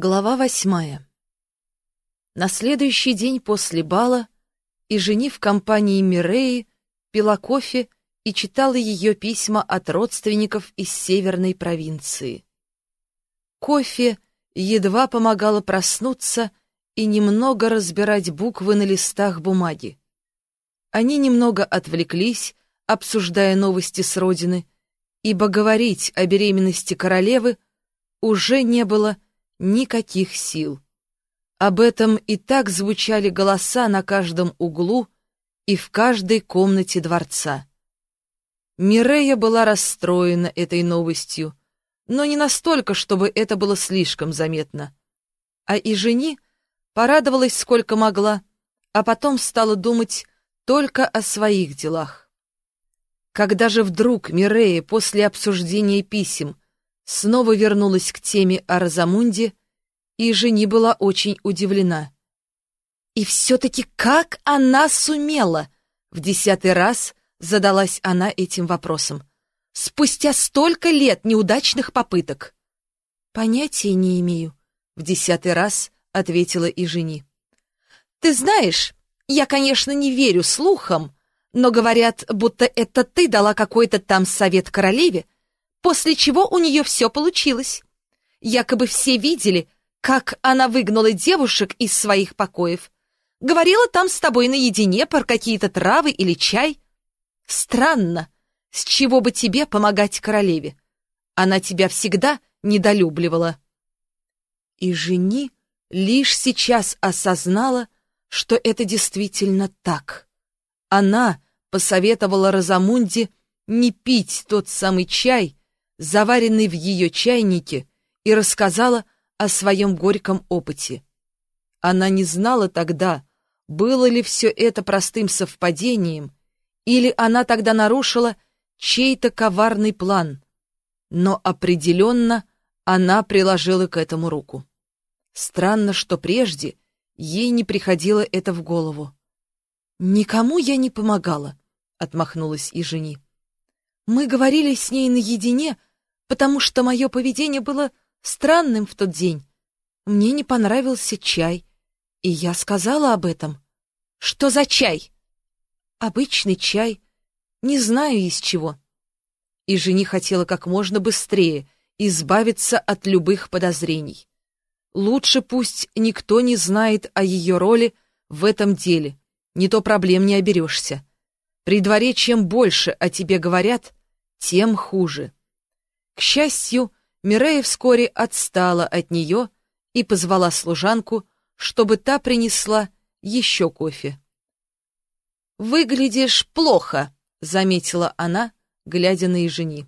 Глава восьмая. На следующий день после бала и жени в компании Миреи пила кофе и читала ее письма от родственников из северной провинции. Кофе едва помогало проснуться и немного разбирать буквы на листах бумаги. Они немного отвлеклись, обсуждая новости с родины, ибо говорить о беременности королевы уже не было никаких сил. Об этом и так звучали голоса на каждом углу и в каждой комнате дворца. Мирея была расстроена этой новостью, но не настолько, чтобы это было слишком заметно. А и жени порадовалась сколько могла, а потом стала думать только о своих делах. Когда же вдруг Мирея после обсуждения писем снова вернулась к теме о Розамунде, и жени была очень удивлена. «И все-таки как она сумела?» В десятый раз задалась она этим вопросом. «Спустя столько лет неудачных попыток!» «Понятия не имею», — в десятый раз ответила и жени. «Ты знаешь, я, конечно, не верю слухам, но говорят, будто это ты дала какой-то там совет королеве, после чего у нее все получилось. Якобы все видели, как она выгнала девушек из своих покоев. Говорила там с тобой наедине про какие-то травы или чай. Странно, с чего бы тебе помогать королеве? Она тебя всегда недолюбливала. И жени лишь сейчас осознала, что это действительно так. Она посоветовала Розамунде не пить тот самый чай, заваренный в ее чайнике, и рассказала о своем горьком опыте. Она не знала тогда, было ли все это простым совпадением, или она тогда нарушила чей-то коварный план, но определенно она приложила к этому руку. Странно, что прежде ей не приходило это в голову. «Никому я не помогала», — отмахнулась и жени. «Мы говорили с ней наедине, — потому что мое поведение было странным в тот день. Мне не понравился чай, и я сказала об этом. Что за чай? Обычный чай, не знаю из чего. И жени хотела как можно быстрее избавиться от любых подозрений. Лучше пусть никто не знает о ее роли в этом деле, не то проблем не оберешься. При дворе чем больше о тебе говорят, тем хуже. К счастью, Мирея вскоре отстала от нее и позвала служанку, чтобы та принесла еще кофе. «Выглядишь плохо», — заметила она, глядя на Ежени.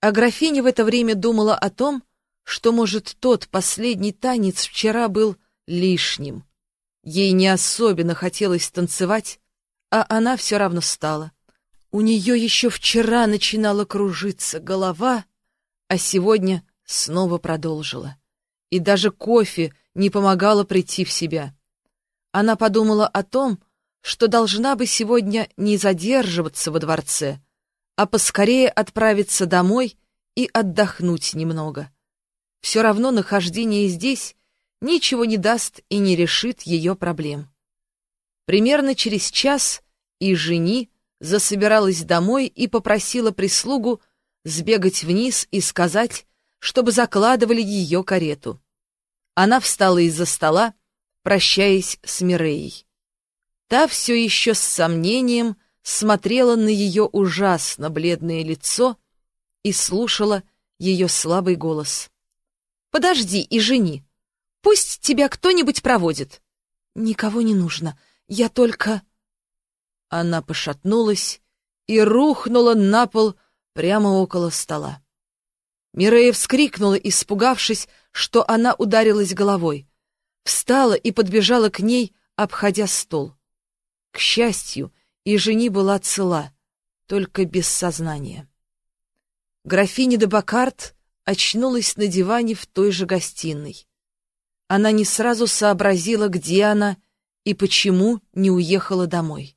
А графиня в это время думала о том, что, может, тот последний танец вчера был лишним. Ей не особенно хотелось танцевать, а она все равно стала. У нее еще вчера начинала кружиться голова, а сегодня снова продолжила. И даже кофе не помогало прийти в себя. Она подумала о том, что должна бы сегодня не задерживаться во дворце, а поскорее отправиться домой и отдохнуть немного. Все равно нахождение здесь ничего не даст и не решит ее проблем. Примерно через час и жени засобиралась домой и попросила прислугу сбегать вниз и сказать, чтобы закладывали ее карету. Она встала из-за стола, прощаясь с Миреей. Та все еще с сомнением смотрела на ее ужасно бледное лицо и слушала ее слабый голос. «Подожди и жени. Пусть тебя кто-нибудь проводит». «Никого не нужно. Я только...» Она пошатнулась и рухнула на пол прямо около стола. Мирея вскрикнула, испугавшись, что она ударилась головой. Встала и подбежала к ней, обходя стол. К счастью, и жени была цела, только без сознания. Графиня де Бакарт очнулась на диване в той же гостиной. Она не сразу сообразила, где она и почему не уехала домой.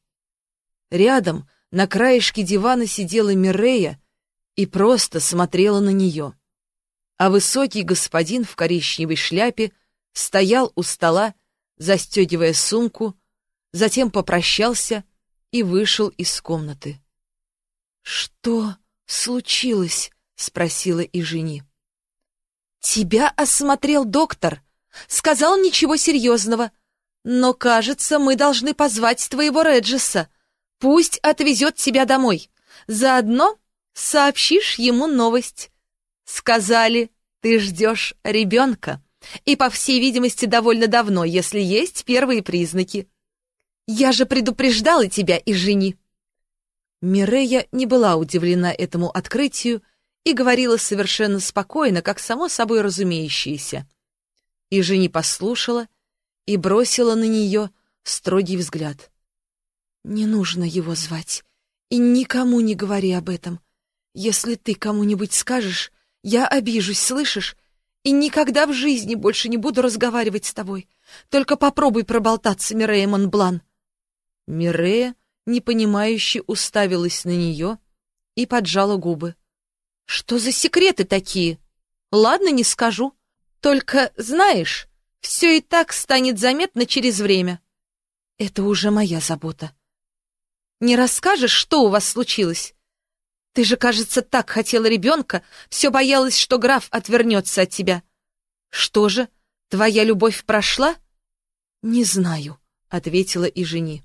Рядом, на краешке дивана, сидела Мирея и просто смотрела на нее. а высокий господин в коричневой шляпе стоял у стола, застегивая сумку, затем попрощался и вышел из комнаты. «Что случилось?» — спросила и жени. «Тебя осмотрел доктор. Сказал ничего серьезного. Но, кажется, мы должны позвать твоего Реджеса. Пусть отвезет тебя домой. Заодно сообщишь ему новость. Сказали, ты ждешь ребенка. И, по всей видимости, довольно давно, если есть первые признаки. Я же предупреждала тебя и жени. Мирея не была удивлена этому открытию и говорила совершенно спокойно, как само собой разумеющееся. И жени послушала и бросила на нее строгий взгляд. «Не нужно его звать, и никому не говори об этом. Если ты кому-нибудь скажешь, я обижусь, слышишь? И никогда в жизни больше не буду разговаривать с тобой. Только попробуй проболтаться, Мирея Монблан». Мирея, непонимающе, уставилась на нее и поджала губы. «Что за секреты такие? Ладно, не скажу. Только, знаешь, все и так станет заметно через время. Это уже моя забота. Не расскажешь, что у вас случилось? Ты же, кажется, так хотела ребенка, все боялась, что граф отвернется от тебя. Что же, твоя любовь прошла? Не знаю, ответила и жени.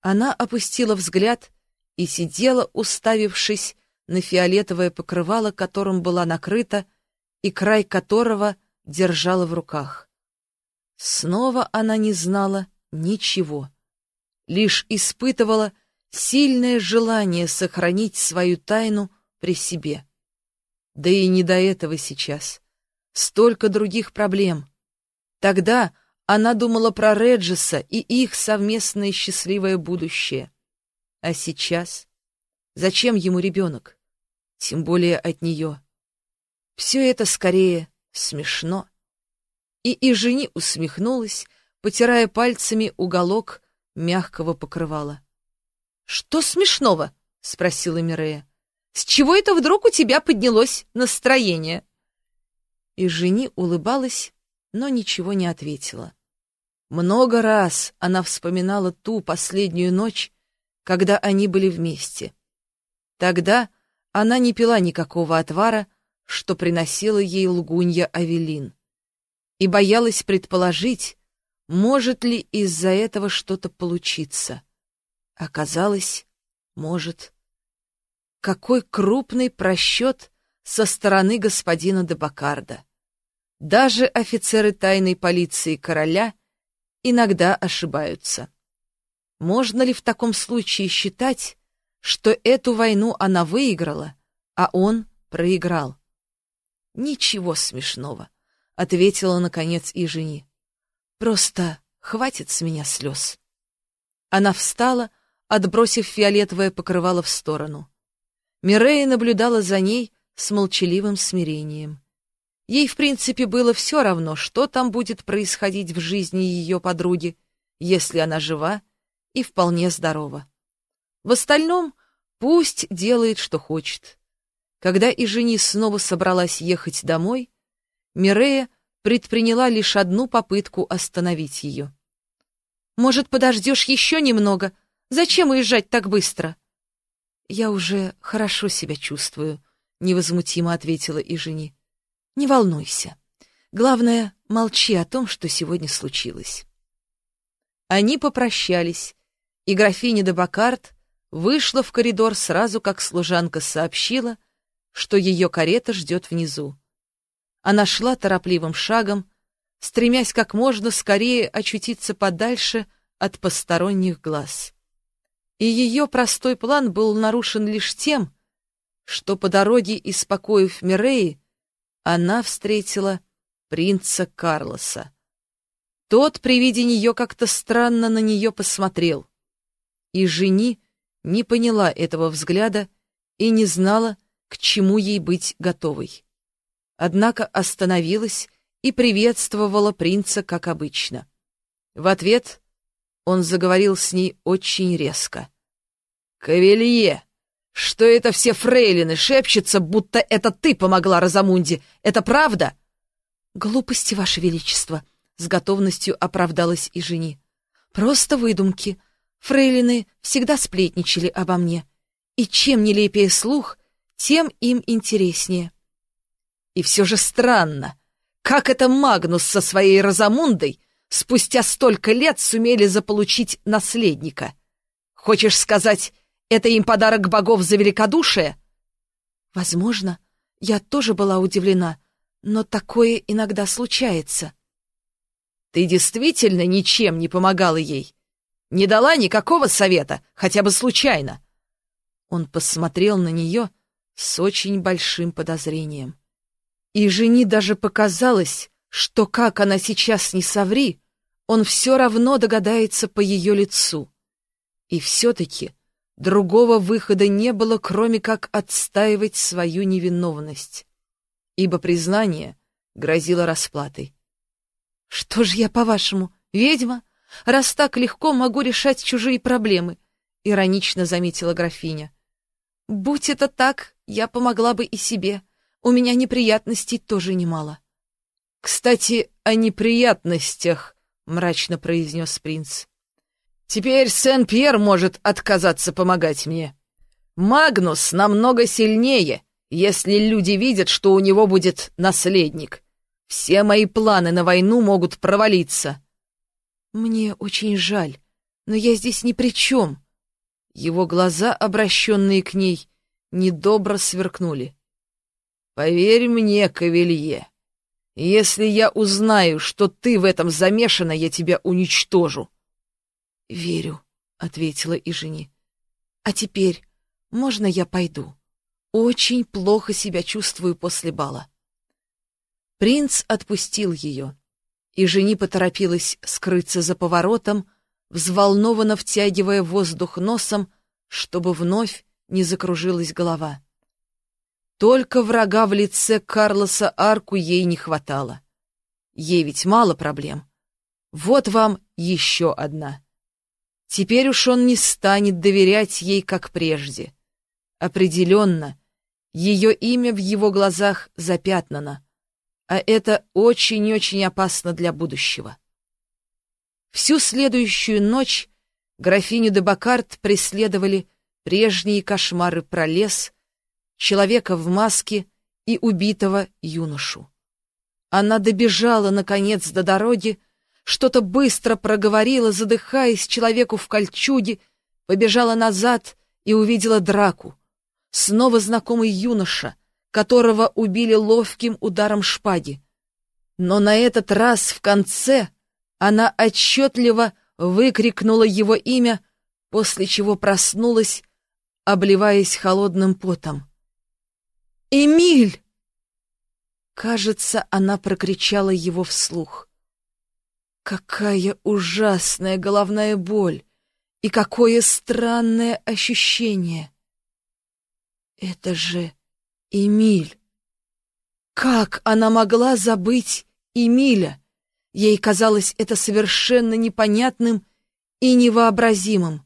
Она опустила взгляд и сидела, уставившись на фиолетовое покрывало, которым была накрыта, и край которого держала в руках. Снова она не знала ничего, лишь испытывала сильное желание сохранить свою тайну при себе. Да и не до этого сейчас. Столько других проблем. Тогда она думала про Реджеса и их совместное счастливое будущее. А сейчас? Зачем ему ребенок? Тем более от нее. Все это скорее смешно. И и жени усмехнулась, потирая пальцами уголок мягкого покрывала. «Что смешного?» — спросила Мирея. «С чего это вдруг у тебя поднялось настроение?» И жени улыбалась, но ничего не ответила. Много раз она вспоминала ту последнюю ночь, когда они были вместе. Тогда она не пила никакого отвара, что приносила ей лгунья Авелин, и боялась предположить, может ли из-за этого что-то получиться. Оказалось, может. Какой крупный просчет со стороны господина де Бакарда. Даже офицеры тайной полиции короля иногда ошибаются. Можно ли в таком случае считать, что эту войну она выиграла, а он проиграл? Ничего смешного, ответила наконец и жени. Просто хватит с меня слез. Она встала, отбросив фиолетовое покрывало в сторону. Мирея наблюдала за ней с молчаливым смирением. Ей, в принципе, было все равно, что там будет происходить в жизни ее подруги, если она жива и вполне здорова. В остальном пусть делает, что хочет. Когда и жени снова собралась ехать домой, Мирея предприняла лишь одну попытку остановить ее. «Может, подождешь еще немного?» Зачем уезжать так быстро? Я уже хорошо себя чувствую, невозмутимо ответила и жени. Не волнуйся. Главное, молчи о том, что сегодня случилось. Они попрощались, и графиня де Бакарт вышла в коридор сразу, как служанка сообщила, что ее карета ждет внизу. Она шла торопливым шагом, стремясь как можно скорее очутиться подальше от посторонних глаз и ее простой план был нарушен лишь тем, что по дороге из покоев Миреи она встретила принца Карлоса. Тот при виде нее как-то странно на нее посмотрел, и жени не поняла этого взгляда и не знала, к чему ей быть готовой. Однако остановилась и приветствовала принца, как обычно. В ответ он заговорил с ней очень резко. «Кавелье, что это все фрейлины шепчутся, будто это ты помогла Розамунде. Это правда?» «Глупости, Ваше Величество», — с готовностью оправдалась и жени. «Просто выдумки. Фрейлины всегда сплетничали обо мне. И чем нелепее слух, тем им интереснее». «И все же странно. Как это Магнус со своей Розамундой спустя столько лет сумели заполучить наследника? Хочешь сказать, это им подарок богов за великодушие? Возможно, я тоже была удивлена, но такое иногда случается. Ты действительно ничем не помогала ей? Не дала никакого совета, хотя бы случайно? Он посмотрел на нее с очень большим подозрением. И жени даже показалось, что как она сейчас не соври, он все равно догадается по ее лицу. И все-таки Другого выхода не было, кроме как отстаивать свою невиновность, ибо признание грозило расплатой. «Что же я, по-вашему, ведьма, раз так легко могу решать чужие проблемы?» — иронично заметила графиня. «Будь это так, я помогла бы и себе. У меня неприятностей тоже немало». «Кстати, о неприятностях», — мрачно произнес принц. Теперь Сен-Пьер может отказаться помогать мне. Магнус намного сильнее, если люди видят, что у него будет наследник. Все мои планы на войну могут провалиться. Мне очень жаль, но я здесь ни при чем. Его глаза, обращенные к ней, недобро сверкнули. Поверь мне, Кавелье, если я узнаю, что ты в этом замешана, я тебя уничтожу. «Верю», — ответила и жени. «А теперь можно я пойду? Очень плохо себя чувствую после бала». Принц отпустил ее, и жени поторопилась скрыться за поворотом, взволнованно втягивая воздух носом, чтобы вновь не закружилась голова. Только врага в лице Карлоса Арку ей не хватало. Ей ведь мало проблем. Вот вам еще одна. Теперь уж он не станет доверять ей, как прежде. Определенно, ее имя в его глазах запятнано, а это очень-очень опасно для будущего. Всю следующую ночь графиню де Бакарт преследовали прежние кошмары про лес, человека в маске и убитого юношу. Она добежала, наконец, до дороги, что-то быстро проговорила, задыхаясь человеку в кольчуге, побежала назад и увидела драку. Снова знакомый юноша, которого убили ловким ударом шпаги. Но на этот раз в конце она отчетливо выкрикнула его имя, после чего проснулась, обливаясь холодным потом. «Эмиль!» Кажется, она прокричала его вслух. Какая ужасная головная боль! И какое странное ощущение! Это же Эмиль! Как она могла забыть Эмиля? Ей казалось это совершенно непонятным и невообразимым.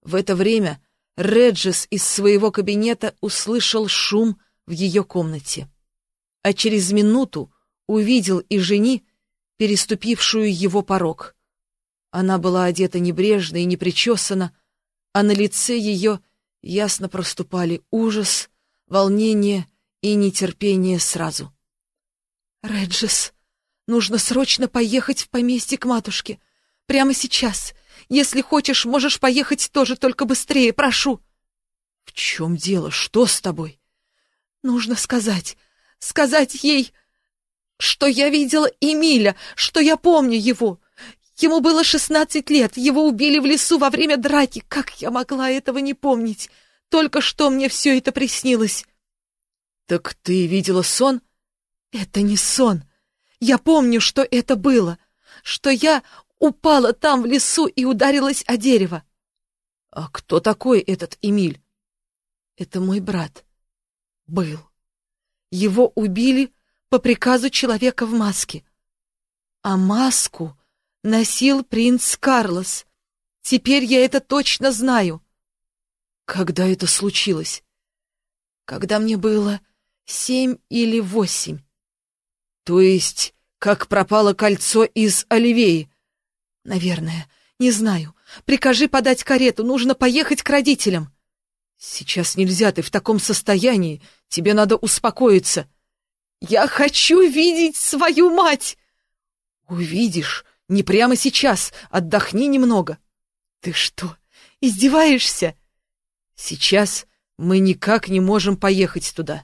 В это время Реджис из своего кабинета услышал шум в ее комнате. А через минуту увидел и жени, переступившую его порог. Она была одета небрежно и непричесана, а на лице ее ясно проступали ужас, волнение и нетерпение сразу. «Реджис, нужно срочно поехать в поместье к матушке. Прямо сейчас. Если хочешь, можешь поехать тоже, только быстрее, прошу». «В чем дело? Что с тобой?» «Нужно сказать, сказать ей, что я видела Эмиля, что я помню его. Ему было шестнадцать лет, его убили в лесу во время драки. Как я могла этого не помнить? Только что мне все это приснилось. Так ты видела сон? Это не сон. Я помню, что это было, что я упала там в лесу и ударилась о дерево. А кто такой этот Эмиль? Это мой брат. Был. Его убили по приказу человека в маске. А маску носил принц Карлос. Теперь я это точно знаю. Когда это случилось? Когда мне было семь или восемь. То есть, как пропало кольцо из Оливеи? Наверное, не знаю. Прикажи подать карету, нужно поехать к родителям. Сейчас нельзя, ты в таком состоянии, тебе надо успокоиться. Я хочу видеть свою мать! Увидишь, не прямо сейчас, отдохни немного. Ты что, издеваешься? Сейчас мы никак не можем поехать туда.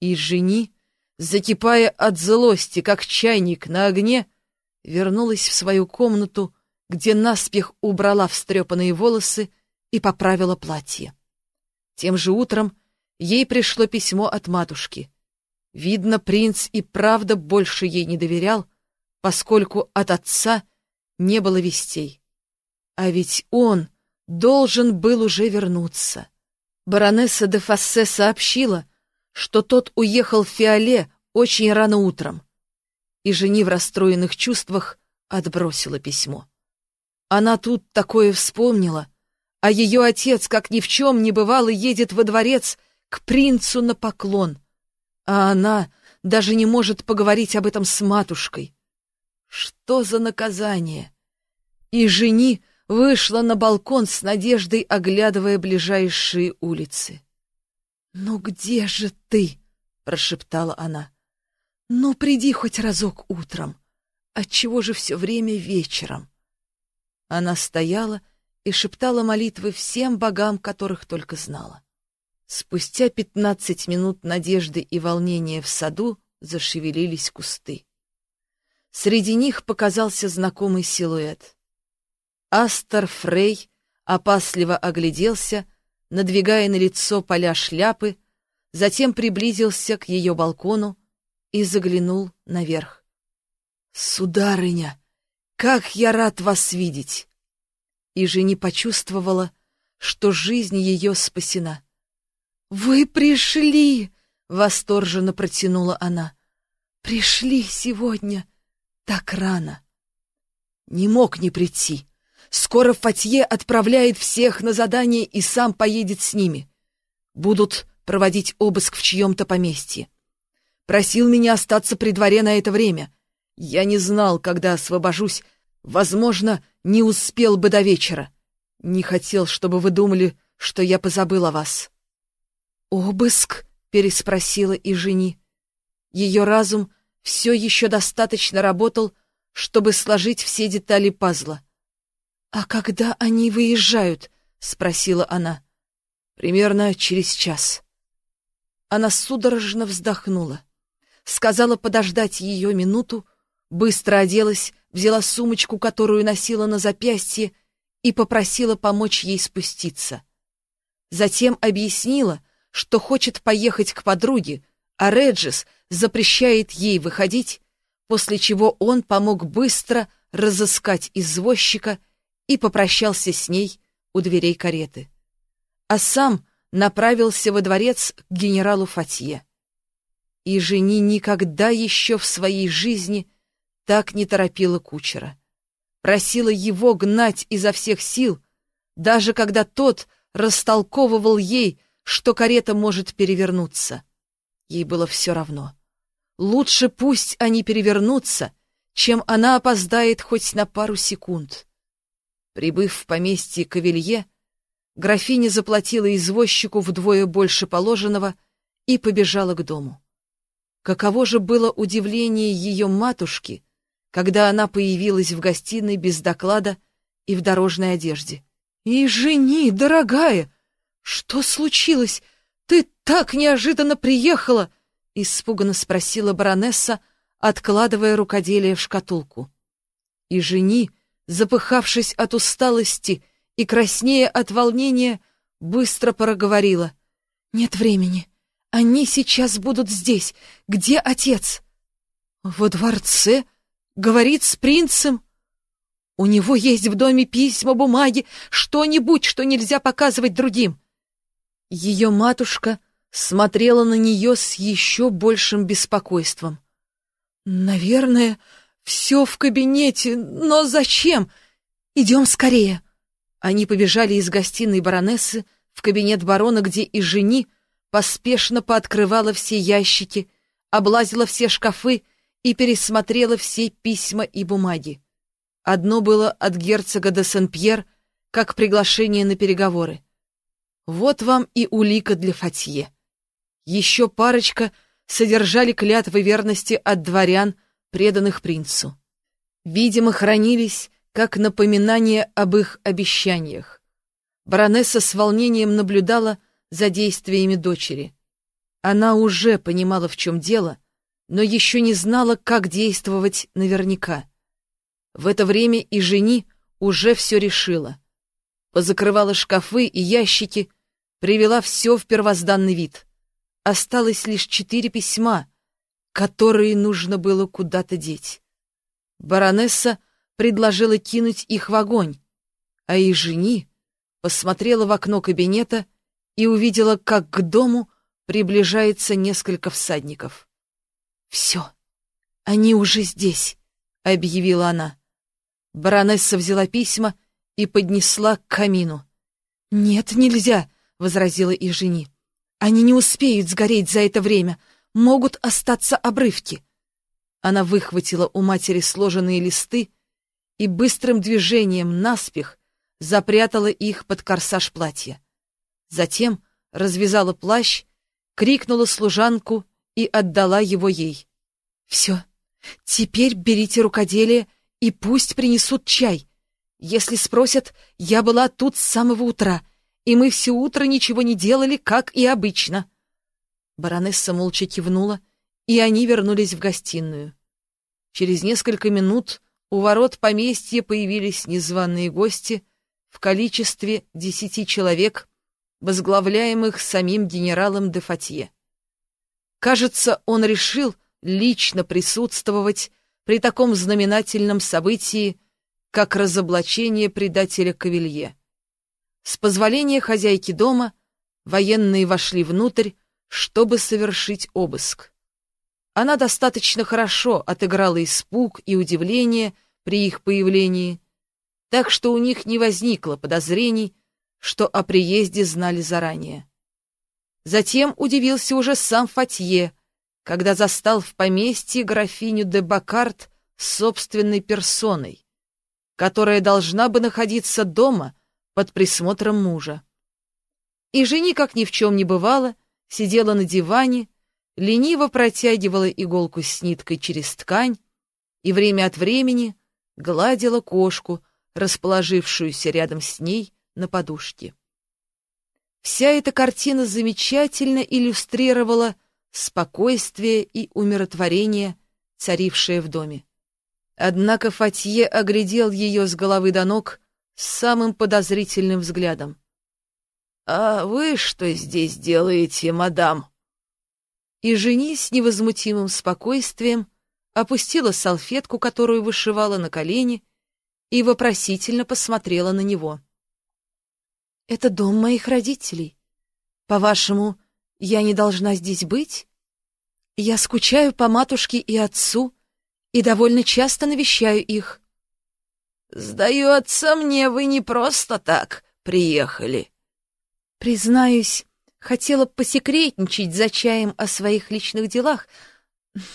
И жени, закипая от злости, как чайник на огне, вернулась в свою комнату, где наспех убрала встрепанные волосы и поправила платье. Тем же утром ей пришло письмо от матушки. Видно, принц и правда больше ей не доверял, поскольку от отца не было вестей. А ведь он должен был уже вернуться. Баронесса де Фассе сообщила, что тот уехал в Фиоле очень рано утром, и жени в расстроенных чувствах отбросила письмо. Она тут такое вспомнила, а ее отец, как ни в чем не бывало, едет во дворец к принцу на поклон, а она даже не может поговорить об этом с матушкой. Что за наказание? И жени вышла на балкон с надеждой, оглядывая ближайшие улицы. «Ну где же ты?» — прошептала она. «Ну, приди хоть разок утром. Отчего же все время вечером?» Она стояла и шептала молитвы всем богам, которых только знала. Спустя пятнадцать минут надежды и волнения в саду зашевелились кусты. Среди них показался знакомый силуэт. Астер Фрей опасливо огляделся, надвигая на лицо поля шляпы, затем приблизился к ее балкону и заглянул наверх. «Сударыня, как я рад вас видеть!» И жени почувствовала, что жизнь ее спасена. «Вы пришли!» — восторженно протянула она. «Пришли сегодня так рано!» «Не мог не прийти!» Скоро Фатье отправляет всех на задание и сам поедет с ними. Будут проводить обыск в чьем-то поместье. Просил меня остаться при дворе на это время. Я не знал, когда освобожусь. Возможно, не успел бы до вечера. Не хотел, чтобы вы думали, что я позабыл о вас. «Обыск?» — переспросила и жени. Ее разум все еще достаточно работал, чтобы сложить все детали пазла. «А когда они выезжают?» — спросила она. «Примерно через час». Она судорожно вздохнула. Сказала подождать ее минуту, быстро оделась, взяла сумочку, которую носила на запястье, и попросила помочь ей спуститься. Затем объяснила, что хочет поехать к подруге, а Реджис запрещает ей выходить, после чего он помог быстро разыскать извозчика и попрощался с ней у дверей кареты. А сам направился во дворец к генералу Фатье. И жени никогда еще в своей жизни так не торопила кучера. Просила его гнать изо всех сил, даже когда тот растолковывал ей, что карета может перевернуться. Ей было все равно. Лучше пусть они перевернутся, чем она опоздает хоть на пару секунд. Прибыв в поместье Кавелье, графиня заплатила извозчику вдвое больше положенного и побежала к дому. Каково же было удивление ее матушки, когда она появилась в гостиной без доклада и в дорожной одежде. «И жени, дорогая! Что случилось? Ты так неожиданно приехала!» — испуганно спросила баронесса, откладывая рукоделие в шкатулку. И жени запыхавшись от усталости и краснея от волнения, быстро проговорила. «Нет времени. Они сейчас будут здесь. Где отец?» «Во дворце? Говорит с принцем?» «У него есть в доме письма, бумаги, что-нибудь, что нельзя показывать другим». Ее матушка смотрела на нее с еще большим беспокойством. «Наверное, все в кабинете, но зачем? Идем скорее. Они побежали из гостиной баронессы в кабинет барона, где и жени поспешно пооткрывала все ящики, облазила все шкафы и пересмотрела все письма и бумаги. Одно было от герцога де Сен-Пьер, как приглашение на переговоры. Вот вам и улика для Фатье. Еще парочка содержали клятвы верности от дворян, преданных принцу. Видимо, хранились как напоминание об их обещаниях. Баронесса с волнением наблюдала за действиями дочери. Она уже понимала, в чем дело, но еще не знала, как действовать наверняка. В это время и жени уже все решила. Позакрывала шкафы и ящики, привела все в первозданный вид. Осталось лишь четыре письма, которые нужно было куда-то деть. Баронесса предложила кинуть их в огонь, а и жени посмотрела в окно кабинета и увидела, как к дому приближается несколько всадников. «Все, они уже здесь», — объявила она. Баронесса взяла письма и поднесла к камину. «Нет, нельзя», — возразила и жени. «Они не успеют сгореть за это время, могут остаться обрывки». Она выхватила у матери сложенные листы и быстрым движением наспех запрятала их под корсаж платья. Затем развязала плащ, крикнула служанку и отдала его ей. «Все, теперь берите рукоделие и пусть принесут чай. Если спросят, я была тут с самого утра, и мы все утро ничего не делали, как и обычно. Баронесса молча кивнула, и они вернулись в гостиную. Через несколько минут у ворот поместья появились незваные гости в количестве десяти человек, возглавляемых самим генералом де Фатье. Кажется, он решил лично присутствовать при таком знаменательном событии, как разоблачение предателя Кавилье. С позволения хозяйки дома военные вошли внутрь, чтобы совершить обыск. Она достаточно хорошо отыграла испуг и удивление при их появлении, так что у них не возникло подозрений, что о приезде знали заранее. Затем удивился уже сам Фатье, когда застал в поместье графиню де Бакарт собственной персоной, которая должна бы находиться дома под присмотром мужа. И жени, как ни в чем не бывало, сидела на диване, лениво протягивала иголку с ниткой через ткань и время от времени гладила кошку, расположившуюся рядом с ней на подушке. Вся эта картина замечательно иллюстрировала спокойствие и умиротворение, царившее в доме. Однако Фатье оглядел ее с головы до ног с самым подозрительным взглядом. «А вы что здесь делаете, мадам?» И жени с невозмутимым спокойствием опустила салфетку, которую вышивала на колени, и вопросительно посмотрела на него. «Это дом моих родителей. По-вашему, я не должна здесь быть? Я скучаю по матушке и отцу и довольно часто навещаю их. Сдается мне, вы не просто так приехали. Признаюсь, хотела посекретничать за чаем о своих личных делах,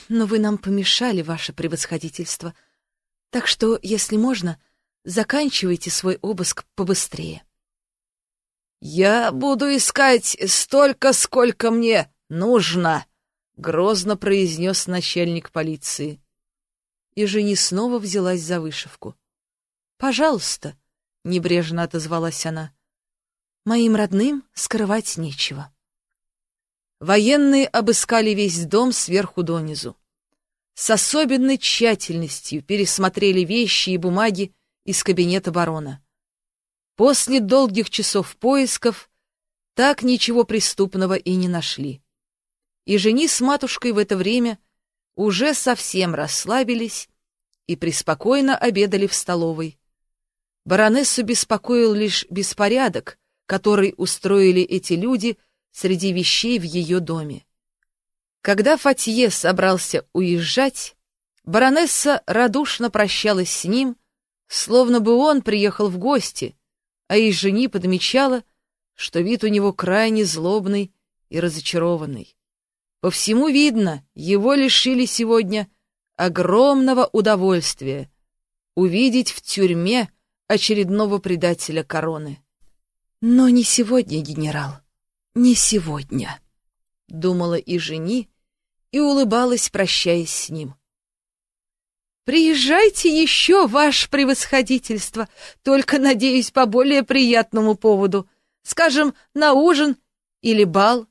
но вы нам помешали, ваше превосходительство. Так что, если можно, заканчивайте свой обыск побыстрее. «Я буду искать столько, сколько мне нужно», — грозно произнес начальник полиции. И жени снова взялась за вышивку. «Пожалуйста», — небрежно отозвалась она. «Моим родным скрывать нечего». Военные обыскали весь дом сверху донизу. С особенной тщательностью пересмотрели вещи и бумаги из кабинета барона. После долгих часов поисков так ничего преступного и не нашли. И жени с матушкой в это время уже совсем расслабились и преспокойно обедали в столовой. Баронессу беспокоил лишь беспорядок, который устроили эти люди среди вещей в ее доме. Когда Фатье собрался уезжать, баронесса радушно прощалась с ним, словно бы он приехал в гости — а из жени подмечала, что вид у него крайне злобный и разочарованный. По всему видно, его лишили сегодня огромного удовольствия увидеть в тюрьме очередного предателя короны. Но не сегодня, генерал, не сегодня, — думала и жени, и улыбалась, прощаясь с ним. «Приезжайте еще, ваше превосходительство, только, надеюсь, по более приятному поводу, скажем, на ужин или бал».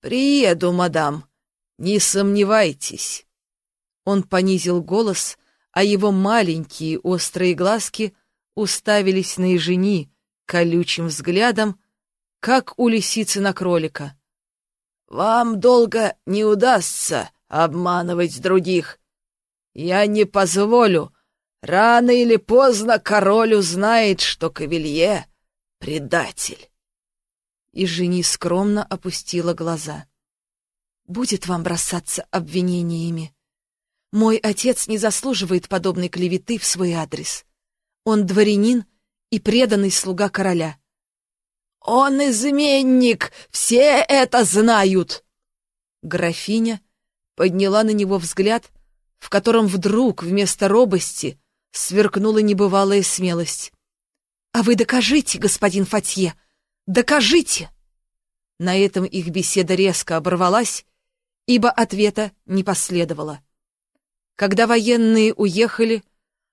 «Приеду, мадам, не сомневайтесь». Он понизил голос, а его маленькие острые глазки уставились на Ежени колючим взглядом, как у лисицы на кролика. «Вам долго не удастся обманывать других. Я не позволю. Рано или поздно король узнает, что Кавилье — предатель». И жени скромно опустила глаза. «Будет вам бросаться обвинениями. Мой отец не заслуживает подобной клеветы в свой адрес. Он дворянин и преданный слуга короля. «Он изменник! Все это знают!» Графиня подняла на него взгляд, в котором вдруг вместо робости сверкнула небывалая смелость. «А вы докажите, господин Фатье! Докажите!» На этом их беседа резко оборвалась, ибо ответа не последовало. Когда военные уехали,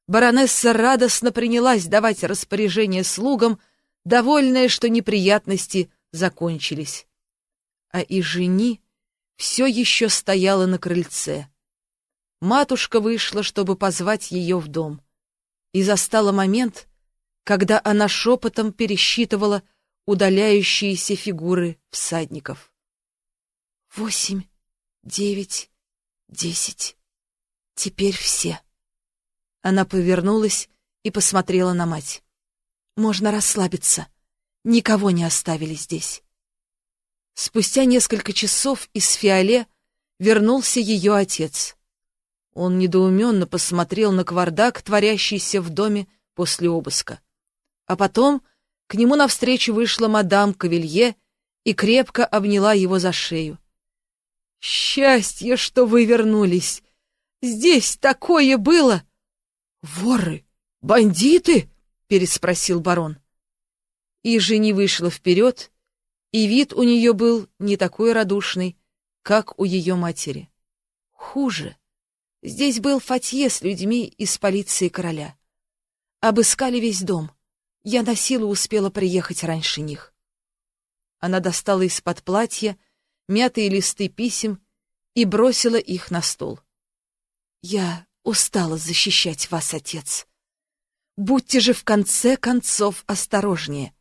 баронесса радостно принялась давать распоряжение слугам, довольная, что неприятности закончились. А и жени все еще стояла на крыльце. Матушка вышла, чтобы позвать ее в дом, и застала момент, когда она шепотом пересчитывала удаляющиеся фигуры всадников. Восемь, девять, десять. Теперь все. Она повернулась и посмотрела на мать. Можно расслабиться. Никого не оставили здесь. Спустя несколько часов из Фиоле вернулся ее отец. Он недоуменно посмотрел на квардак, творящийся в доме после обыска. А потом к нему навстречу вышла мадам Кавилье и крепко обняла его за шею. «Счастье, что вы вернулись! Здесь такое было!» «Воры! Бандиты!» — переспросил барон. И жени вышла вперед, и вид у нее был не такой радушный, как у ее матери. Хуже. Здесь был Фатье с людьми из полиции короля. Обыскали весь дом. Я на силу успела приехать раньше них. Она достала из-под платья мятые листы писем и бросила их на стол. Я устала защищать вас, отец. Будьте же в конце концов осторожнее.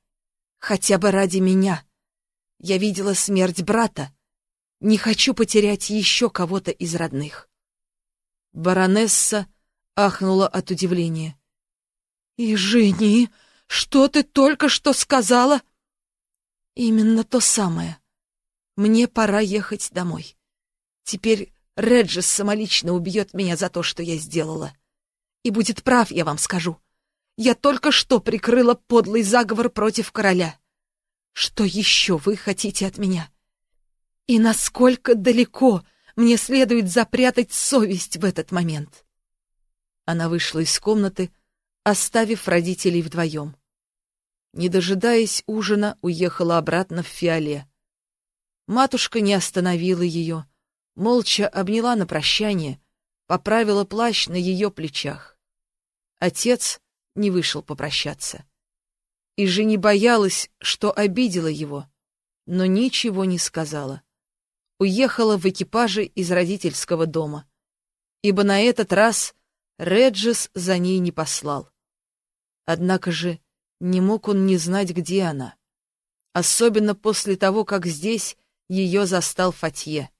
Хотя бы ради меня. Я видела смерть брата. Не хочу потерять еще кого-то из родных. Баронесса ахнула от удивления. «И жени, что ты только что сказала?» «Именно то самое. Мне пора ехать домой. Теперь Реджис самолично убьет меня за то, что я сделала. И будет прав, я вам скажу. Я только что прикрыла подлый заговор против короля. Что еще вы хотите от меня? И насколько далеко мне следует запрятать совесть в этот момент? Она вышла из комнаты, оставив родителей вдвоем. Не дожидаясь ужина, уехала обратно в Фиоле. Матушка не остановила ее, молча обняла на прощание, поправила плащ на ее плечах. Отец не вышел попрощаться. И же не боялась, что обидела его, но ничего не сказала. Уехала в экипаже из родительского дома, ибо на этот раз Реджис за ней не послал. Однако же не мог он не знать, где она, особенно после того, как здесь ее застал Фатье.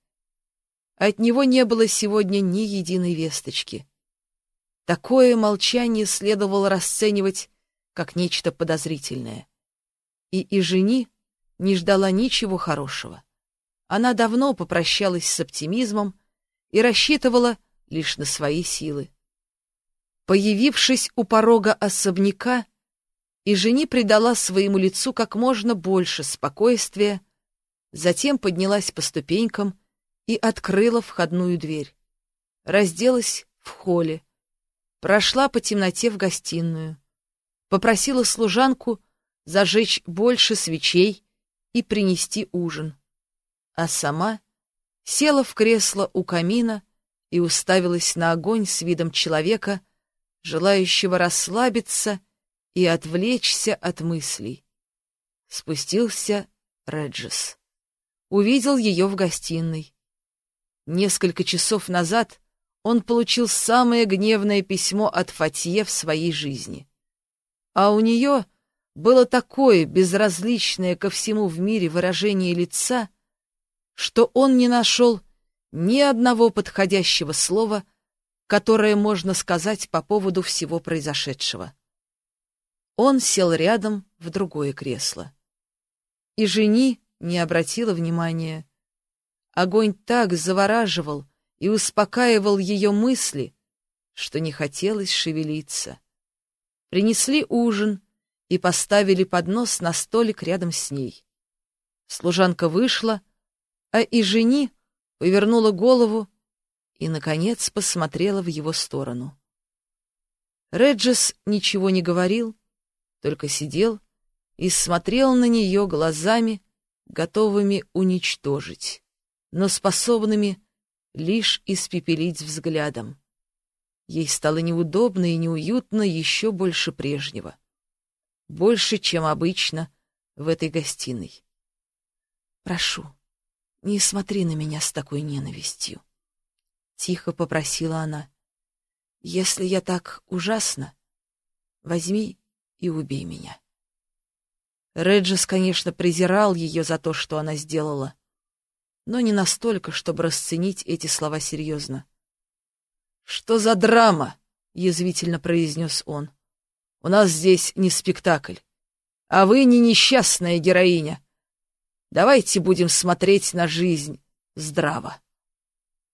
От него не было сегодня ни единой весточки. Такое молчание следовало расценивать как нечто подозрительное. И и жени не ждала ничего хорошего. Она давно попрощалась с оптимизмом и рассчитывала лишь на свои силы. Появившись у порога особняка, и жени придала своему лицу как можно больше спокойствия, затем поднялась по ступенькам и открыла входную дверь. Разделась в холле, прошла по темноте в гостиную, попросила служанку зажечь больше свечей и принести ужин, а сама села в кресло у камина и уставилась на огонь с видом человека, желающего расслабиться и отвлечься от мыслей. Спустился Реджес. Увидел ее в гостиной. Несколько часов назад он получил самое гневное письмо от Фатье в своей жизни. А у нее было такое безразличное ко всему в мире выражение лица, что он не нашел ни одного подходящего слова, которое можно сказать по поводу всего произошедшего. Он сел рядом в другое кресло. И жени не обратила внимания. Огонь так завораживал и успокаивал ее мысли, что не хотелось шевелиться. Принесли ужин и поставили поднос на столик рядом с ней. Служанка вышла, а и жени повернула голову и, наконец, посмотрела в его сторону. Реджес ничего не говорил, только сидел и смотрел на нее глазами, готовыми уничтожить, но способными лишь испепелить взглядом. Ей стало неудобно и неуютно еще больше прежнего. Больше, чем обычно в этой гостиной. «Прошу, не смотри на меня с такой ненавистью», — тихо попросила она. «Если я так ужасна, возьми и убей меня». Реджес, конечно, презирал ее за то, что она сделала, но не настолько, чтобы расценить эти слова серьезно. «Что за драма?» — язвительно произнес он. «У нас здесь не спектакль, а вы не несчастная героиня. Давайте будем смотреть на жизнь здраво».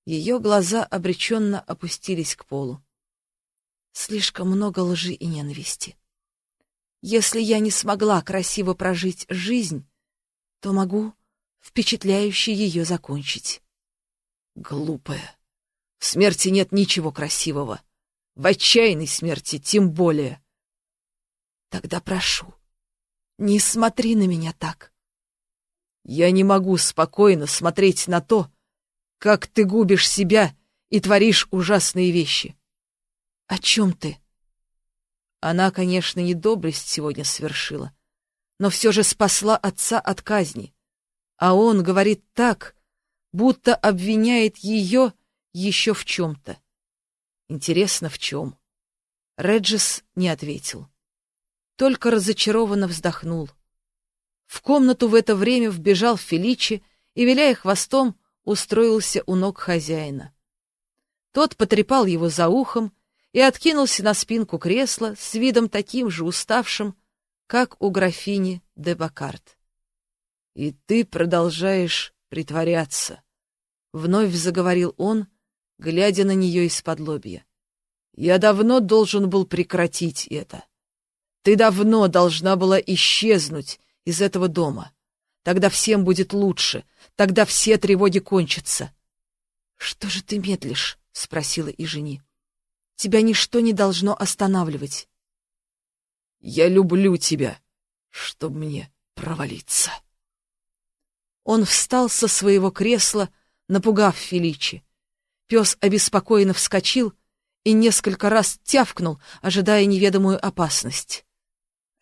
Ее глаза обреченно опустились к полу. Слишком много лжи и ненависти. Если я не смогла красиво прожить жизнь, то могу впечатляюще ее закончить. Глупая. В смерти нет ничего красивого. В отчаянной смерти тем более. Тогда прошу, не смотри на меня так. Я не могу спокойно смотреть на то, как ты губишь себя и творишь ужасные вещи. О чем ты? Она, конечно, не доблесть сегодня совершила, но все же спасла отца от казни. А он говорит так, будто обвиняет ее еще в чем-то. Интересно, в чем? Реджис не ответил. Только разочарованно вздохнул. В комнату в это время вбежал Феличи и, виляя хвостом, устроился у ног хозяина. Тот потрепал его за ухом и откинулся на спинку кресла с видом таким же уставшим, как у графини де Бакарт. — И ты продолжаешь притворяться, — вновь заговорил он, глядя на нее из-под лобья. — Я давно должен был прекратить это. Ты давно должна была исчезнуть из этого дома. Тогда всем будет лучше, тогда все тревоги кончатся. — Что же ты медлишь? — спросила и жени. Тебя ничто не должно останавливать. Я люблю тебя, чтобы мне провалиться. Он встал со своего кресла, напугав Феличи. Пес обеспокоенно вскочил и несколько раз тявкнул, ожидая неведомую опасность.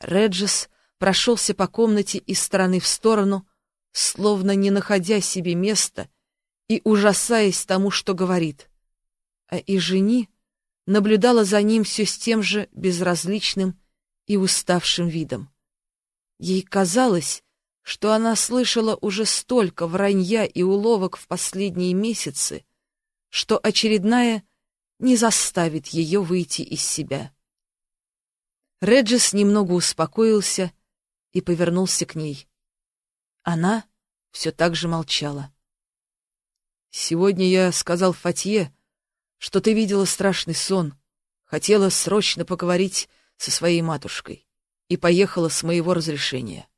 Реджес прошелся по комнате из стороны в сторону, словно не находя себе места и ужасаясь тому, что говорит. А и жени наблюдала за ним все с тем же безразличным и уставшим видом. Ей казалось, что она слышала уже столько вранья и уловок в последние месяцы, что очередная не заставит ее выйти из себя. Реджис немного успокоился и повернулся к ней. Она все так же молчала. «Сегодня я сказал Фатье, что ты видела страшный сон, хотела срочно поговорить со своей матушкой. и поехала с моего разрешения.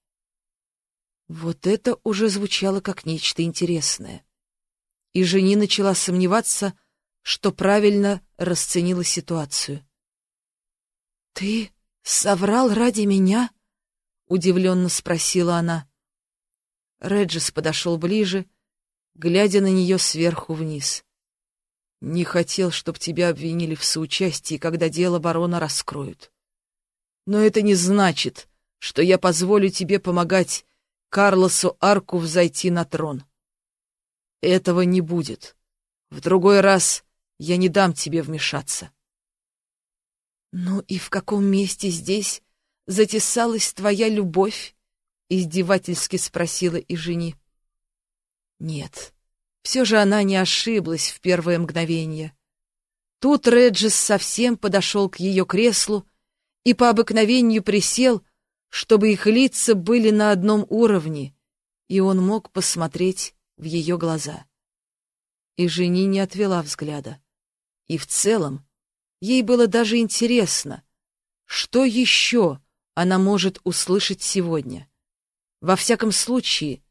Вот это уже звучало как нечто интересное. И жени начала сомневаться, что правильно расценила ситуацию. «Ты соврал ради меня?» — удивленно спросила она. Реджис подошел ближе, глядя на нее сверху вниз. «Не хотел, чтоб тебя обвинили в соучастии, когда дело барона раскроют. Но это не значит, что я позволю тебе помогать Карлосу Арку взойти на трон. Этого не будет. В другой раз я не дам тебе вмешаться. «Ну и в каком месте здесь затесалась твоя любовь?» — издевательски спросила и жени. Нет, все же она не ошиблась в первое мгновение. Тут Реджис совсем подошел к ее креслу и по обыкновению присел, чтобы их лица были на одном уровне, и он мог посмотреть в ее глаза. И жени не отвела взгляда. И в целом ей было даже интересно, что еще она может услышать сегодня. Во всяком случае,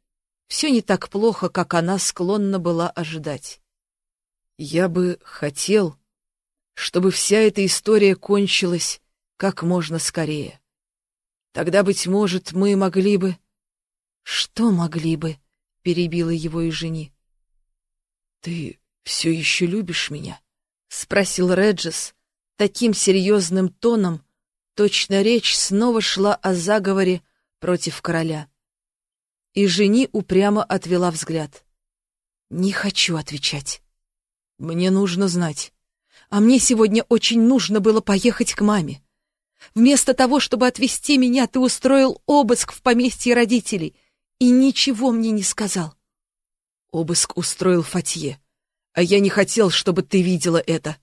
все не так плохо, как она склонна была ожидать. Я бы хотел, чтобы вся эта история кончилась как можно скорее. Тогда, быть может, мы могли бы... — Что могли бы? — перебила его и жени. — Ты все еще любишь меня? — спросил Реджес таким серьезным тоном, точно речь снова шла о заговоре против короля. И жени упрямо отвела взгляд. — Не хочу отвечать. Мне нужно знать. А мне сегодня очень нужно было поехать к маме. Вместо того, чтобы отвезти меня, ты устроил обыск в поместье родителей и ничего мне не сказал. Обыск устроил Фатье, а я не хотел, чтобы ты видела это.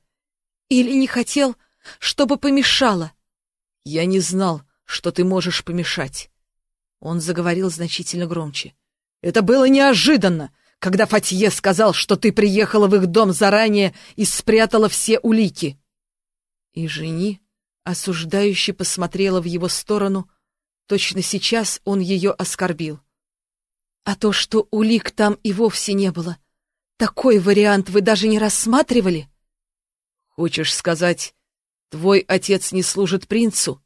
Или не хотел, чтобы помешала. Я не знал, что ты можешь помешать. Он заговорил значительно громче. Это было неожиданно, когда Фатье сказал, что ты приехала в их дом заранее и спрятала все улики. И жени осуждающе посмотрела в его сторону. Точно сейчас он ее оскорбил. А то, что улик там и вовсе не было, такой вариант вы даже не рассматривали? Хочешь сказать, твой отец не служит принцу?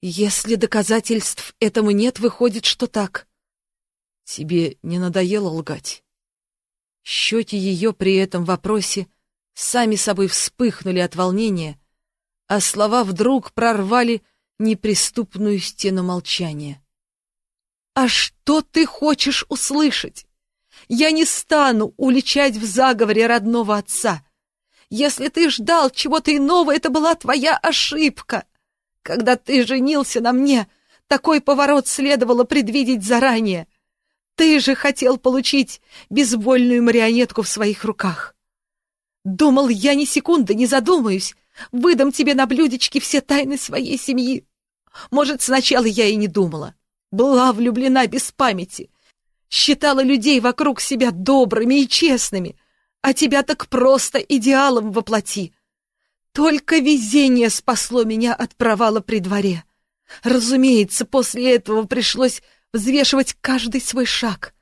Если доказательств этому нет, выходит, что так. Тебе не надоело лгать? Щеки ее при этом вопросе сами собой вспыхнули от волнения — а слова вдруг прорвали неприступную стену молчания. «А что ты хочешь услышать? Я не стану уличать в заговоре родного отца. Если ты ждал чего-то иного, это была твоя ошибка. Когда ты женился на мне, такой поворот следовало предвидеть заранее. Ты же хотел получить безвольную марионетку в своих руках. Думал, я ни секунды не задумаюсь, Выдам тебе на блюдечке все тайны своей семьи. Может, сначала я и не думала. Была влюблена без памяти. Считала людей вокруг себя добрыми и честными, а тебя так просто идеалом воплоти. Только везение спасло меня от провала при дворе. Разумеется, после этого пришлось взвешивать каждый свой шаг,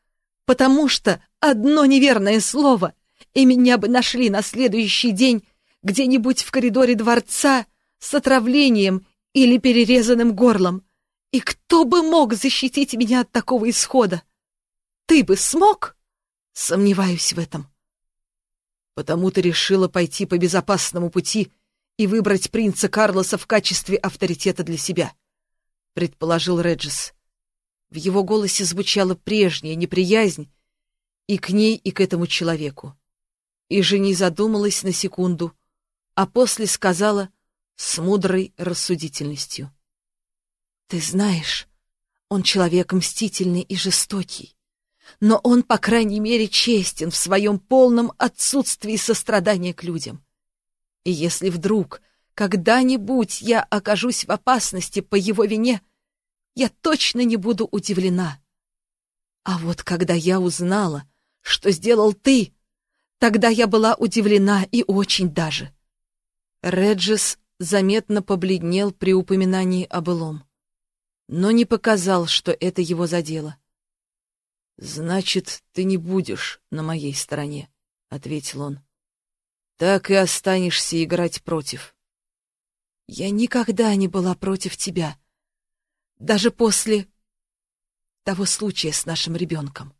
потому что одно неверное слово, и меня бы нашли на следующий день где-нибудь в коридоре дворца с отравлением или перерезанным горлом. И кто бы мог защитить меня от такого исхода? Ты бы смог? Сомневаюсь в этом. Потому ты решила пойти по безопасному пути и выбрать принца Карлоса в качестве авторитета для себя, предположил Реджис. В его голосе звучала прежняя неприязнь и к ней, и к этому человеку. И жени задумалась на секунду — а после сказала с мудрой рассудительностью. «Ты знаешь, он человек мстительный и жестокий, но он, по крайней мере, честен в своем полном отсутствии сострадания к людям. И если вдруг когда-нибудь я окажусь в опасности по его вине, я точно не буду удивлена. А вот когда я узнала, что сделал ты, тогда я была удивлена и очень даже. Реджис заметно побледнел при упоминании о былом. но не показал, что это его задело. «Значит, ты не будешь на моей стороне», — ответил он. «Так и останешься играть против». «Я никогда не была против тебя, даже после того случая с нашим ребенком».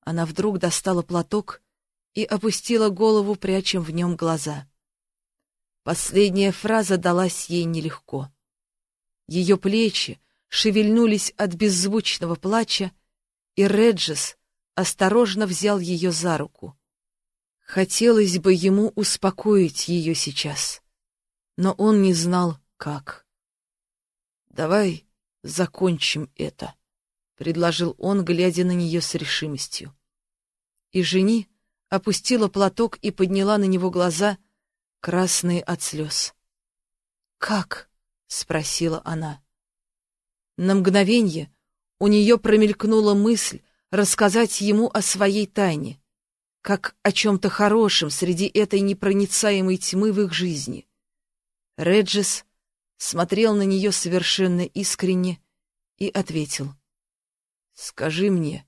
Она вдруг достала платок и опустила голову, пряча в нем глаза. Последняя фраза далась ей нелегко. Ее плечи шевельнулись от беззвучного плача, и Реджес осторожно взял ее за руку. Хотелось бы ему успокоить ее сейчас, но он не знал, как. «Давай закончим это», — предложил он, глядя на нее с решимостью. И жени опустила платок и подняла на него глаза, красные от слез. «Как?» — спросила она. На мгновение у нее промелькнула мысль рассказать ему о своей тайне, как о чем-то хорошем среди этой непроницаемой тьмы в их жизни. Реджес смотрел на нее совершенно искренне и ответил. «Скажи мне,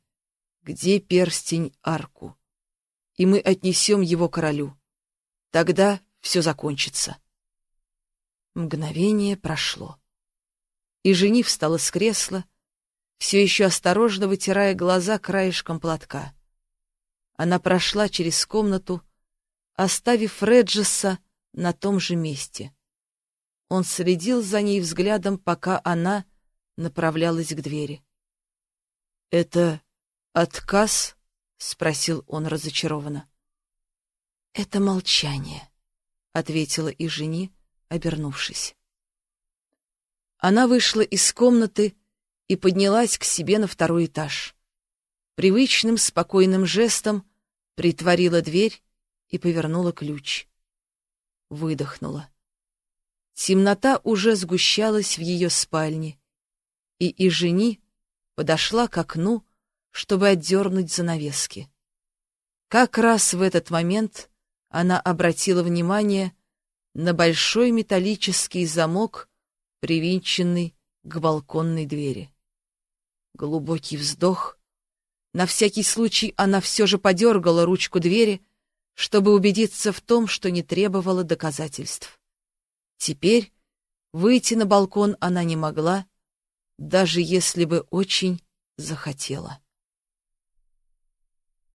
где перстень арку, и мы отнесем его королю. Тогда все закончится». Мгновение прошло. И жених встала с кресла, все еще осторожно вытирая глаза краешком платка. Она прошла через комнату, оставив Реджеса на том же месте. Он следил за ней взглядом, пока она направлялась к двери. — Это отказ? — спросил он разочарованно. — Это молчание, — ответила и жени, обернувшись. Она вышла из комнаты и поднялась к себе на второй этаж. Привычным спокойным жестом притворила дверь и повернула ключ. Выдохнула. Темнота уже сгущалась в ее спальне, и Ижени подошла к окну, чтобы отдернуть занавески. Как раз в этот момент она обратила внимание на большой металлический замок, привинченный к балконной двери. Глубокий вздох. На всякий случай она все же подергала ручку двери, чтобы убедиться в том, что не требовала доказательств. Теперь выйти на балкон она не могла, даже если бы очень захотела.